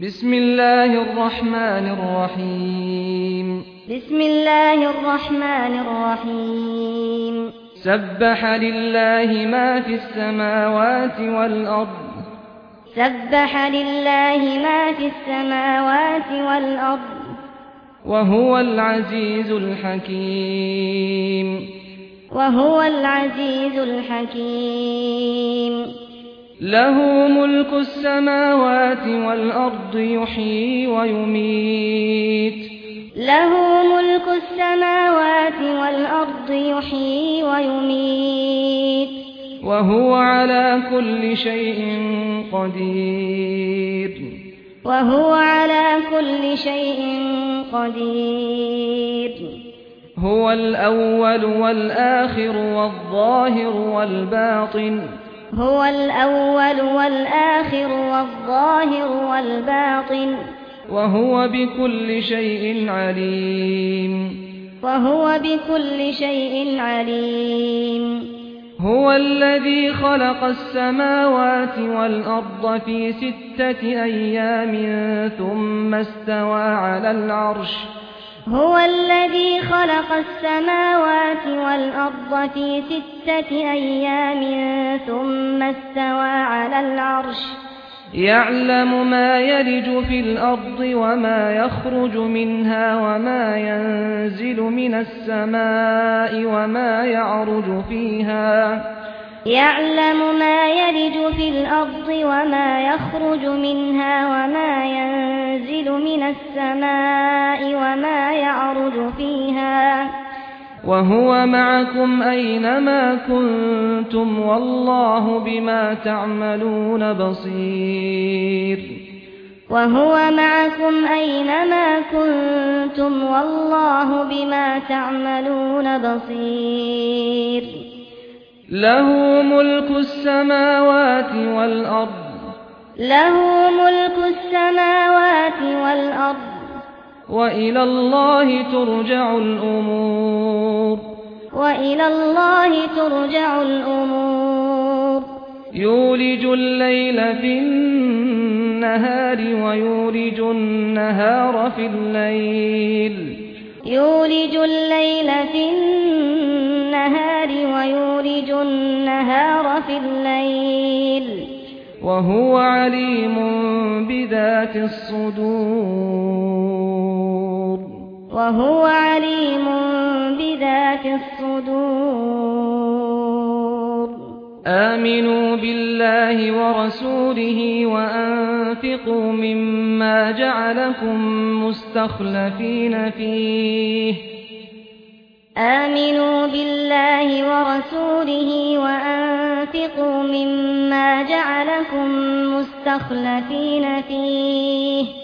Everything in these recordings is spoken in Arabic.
بسم الله الرحمن الرحيم بسم الله الرحمن الرحيم سبح لله ما في السماوات والارض سبح لله ما في السماوات والارض وهو العزيز الحكيم وهو العزيز الحكيم له ملك السماوات والأرض يحيي ويميت. له ملك السماوات والأرض يحيي ويميت. وهو على كل شيء قدير. وهو على كل شيء قدير. هو الأول والآخر والظاهر والباطن. هو الأول والآخر والظاهر والباطن. وهو بكل شيء عليم. وهو بكل شيء عليم. هو الذي خلق السماوات والأرض في ستة أيام ثم استوى على العرش. هو الذي خلق السماوات والأرض في ستة أيام على العرش. يعلم ما يلج في الأرض وما يخرج منها وما ينزل من السماء وما يعرج فيها. يعلم ما يلج في الأرض وما يخرج منها وما ينزل من السماء وما يعرج فيها. وهو معكم أينما كنتم والله بما تعملون بصير وهو معكم أينما كنتم والله بما تعملون بصير له ملك السماوات والأرض له ملك السماوات والأرض وإلى الله ترجع الأمور وإلى الله ترجع الأمور يولج الليل في النهار ويولج النهار في الليل يولج الليل في النهار ويولج النهار في الليل وهو عليم بذات الصدور وهو عليم بذات الصدور. آمنوا بالله ورسوله وأنفقوا مما جعلكم مستخلفين فيه. آمنوا بالله ورسوله وأنفقوا مما جعلكم مستخلفين فيه.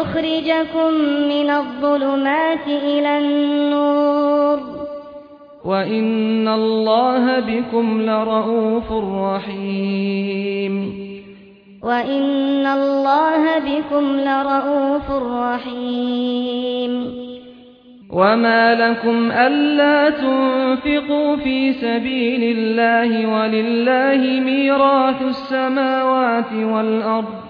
لِيُخْرِجَكُم مِّنَ الظُّلُمَاتِ إِلَى النُّورِ وَإِنَّ اللَّهَ بِكُمْ لَرَءُوفٌ رَّحِيمٌ وَإِنَّ اللَّهَ بِكُمْ لَرَءُوفٌ رَّحِيمٌ وما لكم ألا تنفقوا في سبيل الله ولله ميراث السماوات والأرض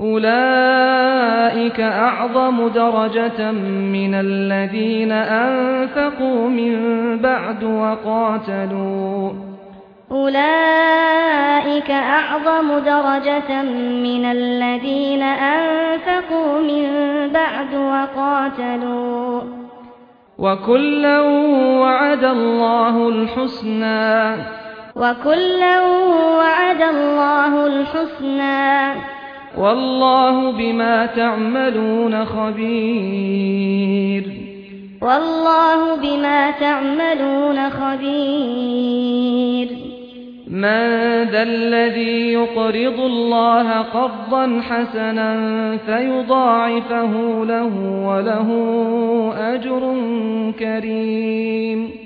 أولئك أعظم درجة من الذين أنفقوا من بعد وقاتلوا. أولئك أعظم درجة من الذين أنفقوا من بعد وقاتلوا. وكلا وعد الله الحسنى. وكلا وعد الله الحسنى. والله بما تعملون خبير. والله بما تعملون خبير. من ذا الذي يقرض الله قرضا حسنا فيضاعفه له وله أجر كريم. من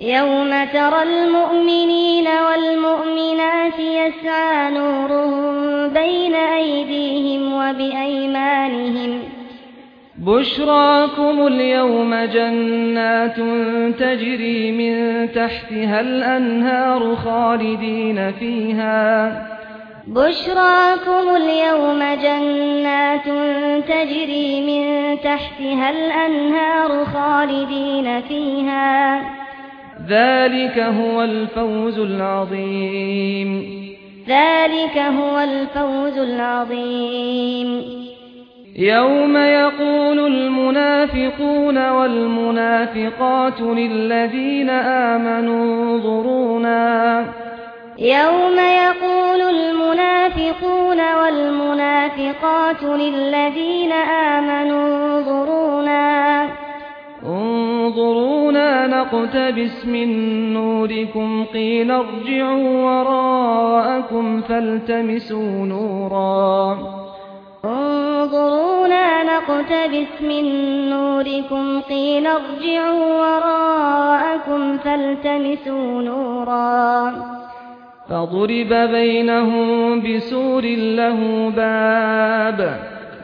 يوم ترى المؤمنين والمؤمنات يسعى نورهم بين أيديهم وبأيمانهم بشراكم اليوم جنات تجري من تحتها الأنهار خالدين فيها بشراكم اليوم جنات تجري من تحتها الأنهار خالدين فيها ذلك هو الفوز العظيم ذلك هو الفوز العظيم يوم يقول المنافقون والمنافقات للذين آمنوا انظرونا يوم يقول المنافقون والمنافقات للذين آمنوا انظرونا فاقتبس من نوركم قيل ارجعوا وراءكم فالتمسوا نورا. انظرونا نقتبس من نوركم قيل ارجعوا وراءكم فالتمسوا نورا. فضرب بينهم بسور له باب.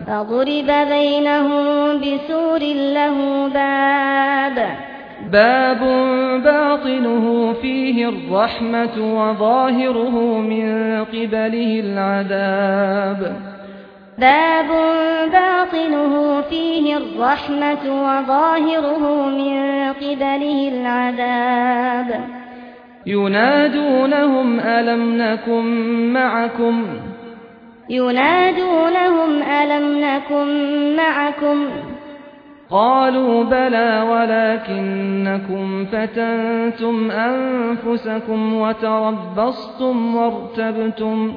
فضرب بينهم بسور له باب. باب باطنه فيه الرحمة وظاهره من قبله العذاب. باب باطنه فيه الرحمة وظاهره من قبله العذاب. ينادونهم ألم نكن معكم؟ ينادونهم ألم نكن معكم؟ قالوا بلى ولكنكم فتنتم أنفسكم وتربصتم وارتبتم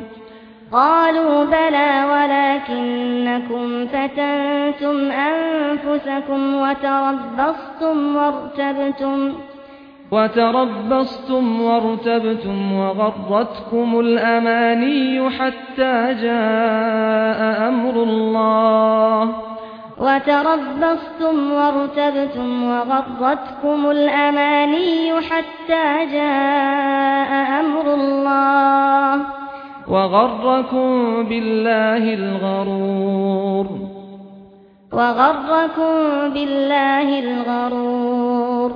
قالوا بلى ولكنكم فتنتم أنفسكم وتربصتم وارتبتم وتربصتم وارتبتم وغرتكم الأماني حتى جاء فتربصتم وارتبتم وغرتكم الأماني حتى جاء أمر الله وغركم بالله الغرور. وغركم بالله الغرور.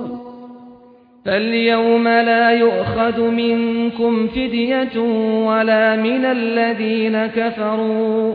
فاليوم لا يؤخذ منكم فدية ولا من الذين كفروا.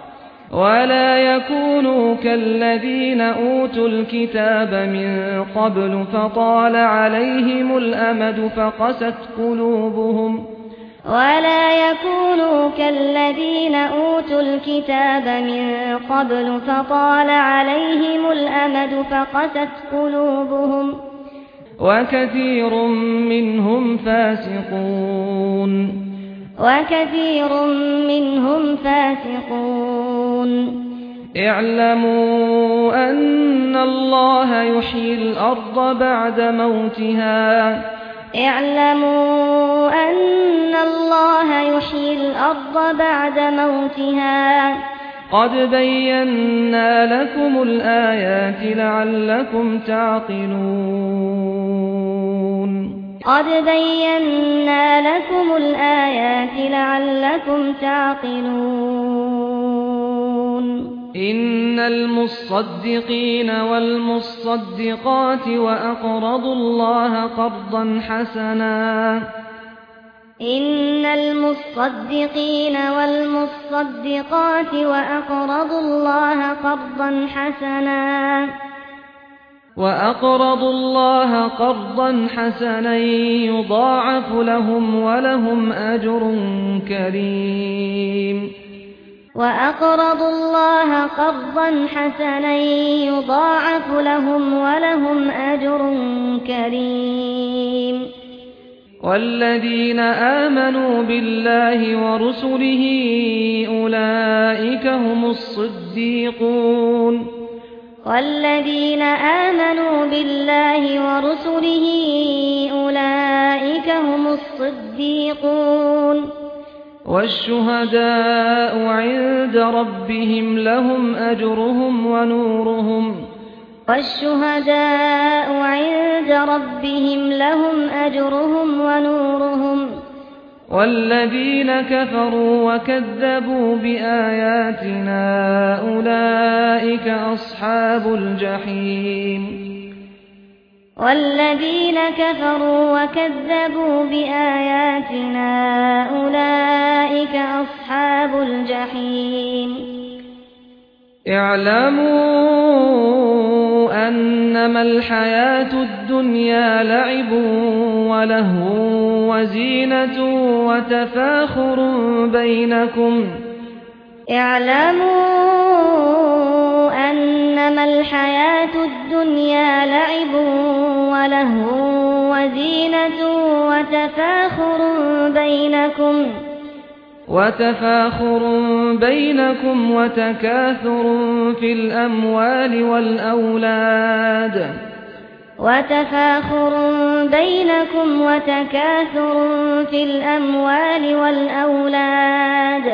ولا يكونوا كالذين أوتوا الكتاب من قبل فطال عليهم الأمد فقست قلوبهم ولا يكونوا كالذين أوتوا الكتاب من قبل فطال عليهم الأمد فقست قلوبهم وكثير منهم فاسقون وكثير منهم فاسقون يعلمون. اعلموا أن الله يحيي الأرض بعد موتها. اعلموا أن الله يحيي الأرض بعد موتها. قد بينا لكم الآيات لعلكم تعقلون. قد بينا لكم الآيات لعلكم تعقلون. إن المصدقين والمصدقات وأقرضوا الله قرضا حسنا. إن المصدقين والمصدقات وأقرضوا الله قرضا حسنا. وأقرضوا الله قرضا حسنا يضاعف لهم ولهم أجر كريم. وَأَقْرَضُوا اللَّهَ قَرْضًا حَسَنًا يُضَاعَفُ لَهُمْ وَلَهُمْ أَجْرٌ كَرِيمٌ. وَالَّذِينَ آمَنُوا بِاللَّهِ وَرُسُلِهِ أُولَئِكَ هُمُ الصِّدِّيقُونَ. وَالَّذِينَ آمَنُوا بِاللَّهِ وَرُسُلِهِ أُولَئِكَ هُمُ الصِّدِّيقُونَ. والشهداء عند ربهم لهم أجرهم ونورهم والشهداء عند ربهم لهم أجرهم ونورهم والذين كفروا وكذبوا بآياتنا أولئك أصحاب الجحيم والذين كفروا وكذبوا بآياتنا أولئك أصحاب الجحيم. اعلموا أنما الحياة الدنيا لعب وَلَهْوٌ وزينة وتفاخر بينكم. اعلموا أنما الحياة الدنيا لعب له وزينة وتفاخر بينكم وتفاخر بينكم وتكاثر في الأموال والأولاد وتفاخر بينكم وتكاثر في الأموال والأولاد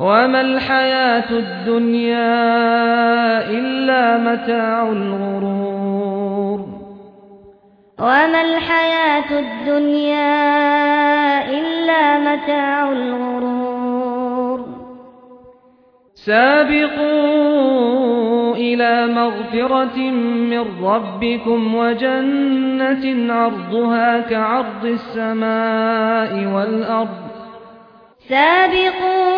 وما الحياة الدنيا إلا متاع الغرور وما الحياة الدنيا إلا متاع الغرور سابقوا إلى مغفرة من ربكم وجنة عرضها كعرض السماء والأرض سابقوا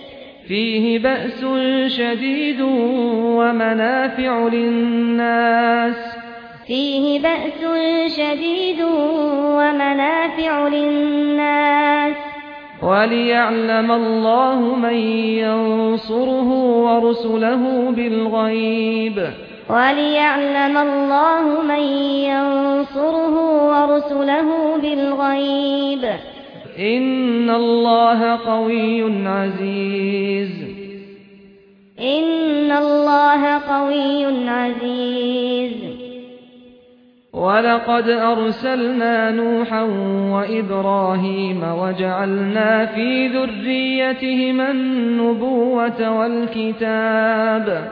فيه بأس شديد ومنافع للناس فيه بأس شديد ومنافع للناس وليعلم الله من ينصره ورسله بالغيب وليعلم الله من ينصره ورسله بالغيب ان الله قوي عزيز ان الله قوي عزيز ولقد ارسلنا نوحا وابراهيم وجعلنا في ذريتهما النبوة والكتاب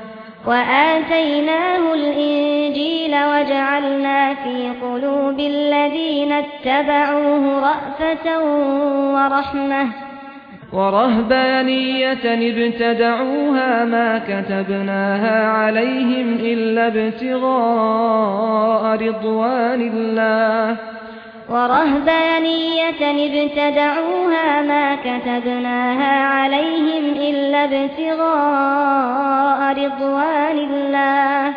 وآتيناه الإنجيل وجعلنا في قلوب الذين اتبعوه رأفة ورحمة ورهبانية ابتدعوها ما كتبناها عليهم إلا ابتغاء رضوان الله ورهبانية ابتدعوها ما كتبناها عليهم إلا ابتغاء رضوان الله.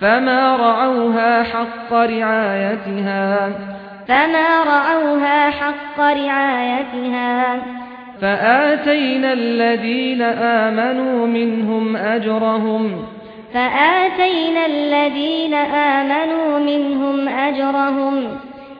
فما رعوها حق رعايتها. فما رعوها حق رعايتها. فآتينا الذين آمنوا منهم أجرهم. فآتينا الذين آمنوا منهم أجرهم.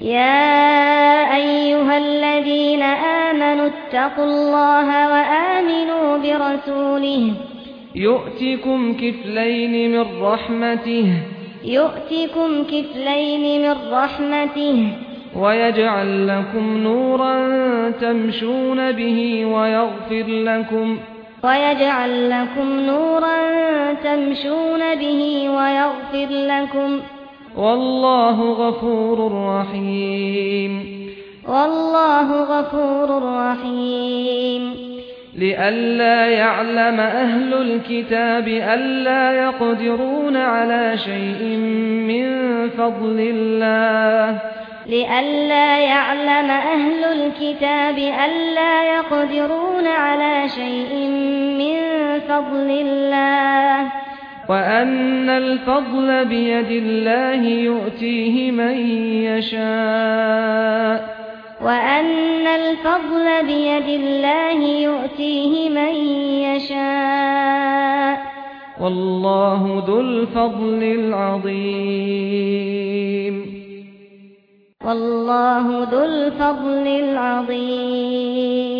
يا أيها الذين آمنوا اتقوا الله وآمنوا برسوله. يؤتكم كفلين من رحمته. ياتيكم كفلين من رحمته. ويجعل لكم نورا تمشون به ويغفر لكم. ويجعل لكم نورا تمشون به ويغفر لكم. والله غفور رحيم والله غفور رحيم لئلا يعلم أهل الكتاب الا يقدرون على شيء من فضل الله لئلا يعلم أهل الكتاب الا يقدرون على شيء من فضل الله وأن الفضل بيد الله يؤتيه من يشاء وأن الفضل بيد الله يؤتيه من يشاء والله ذو الفضل العظيم والله ذو الفضل العظيم